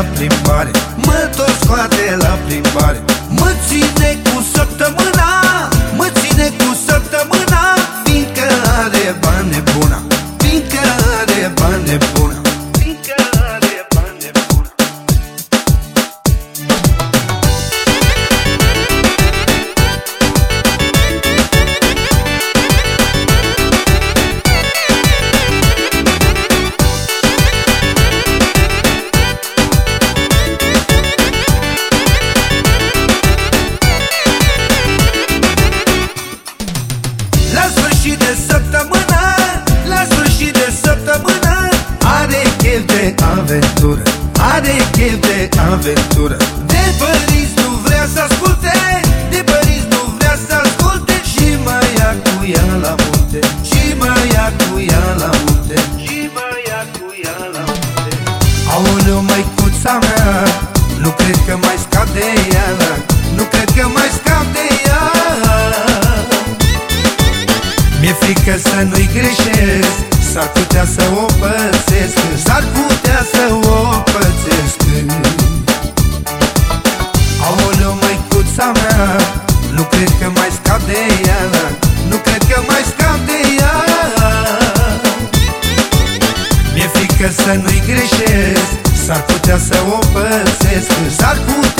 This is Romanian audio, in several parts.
la plimbare. Mă tot scoate la plimbare. Mă ține cu săptămâna Mă ține cu săptămâna Fiindcă are bani bună Fiindcă are bani bună de aventură. Are chef de aventură. De părinți nu vrea să asculte De părinți nu vrea să asculte. Și mă ia cu ea la munte Și mă ia cu ea la munte Și mă ia cu ea la munte. Aoleu, măicuța mea Nu cred că mai scap de ea Nu cred că mai scap de ea. Mi-e frică să nu-i greșesc S-ar putea să o pățesc S-ar putea să o pățesc. Aoleu, măicuța mea Nu cred că mai scap de ea Nu cred că mai scap de ea. Mi-e frică să nu-i greșesc S-ar putea să o pățesc S-ar putea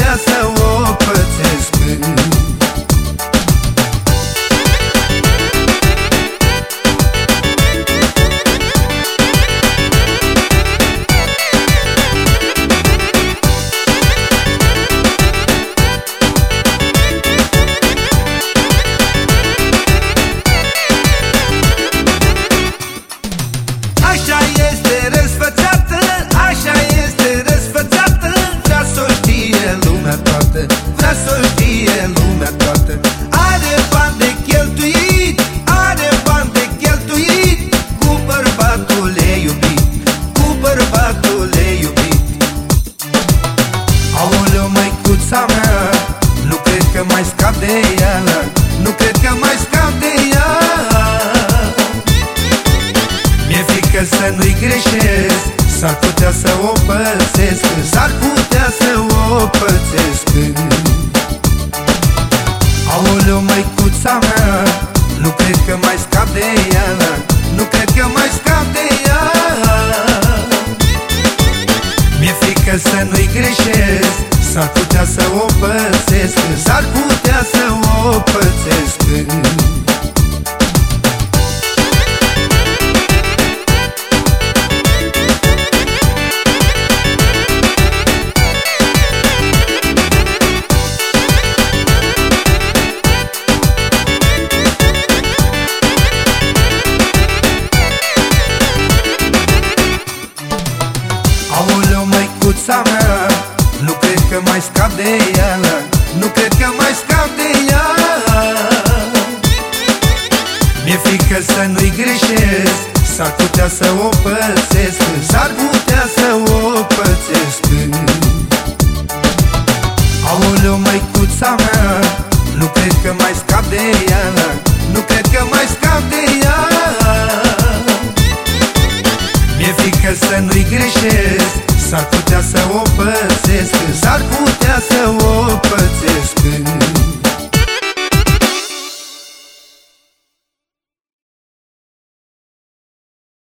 Aoleu, măicuța mea, nu cred că mai scap de ea. Nu cred că mai scap de ea. Mi-e frică să nu-i greșesc. S-ar putea să o pățesc. S-ar putea să o pățesc. Aoleu, măicuța mea. Nu cred că mai scap de ea S-ar putea să o pățesc S-ar putea să o pățesc. Aoleu, măicuța mea Nu cred că mai scap de ea. Nu cred că mai scap de ea. Mi-e frică să nu-i greșesc. S-ar putea să o pățesc. S-ar putea să o pățesc. Aoleu, măicuța mea Nu cred că mai scap de ea. Nu cred că mai scap de ea. Mi-e frică să nu-i greșesc S-ar putea să o pățesc S-ar putea să o pățesc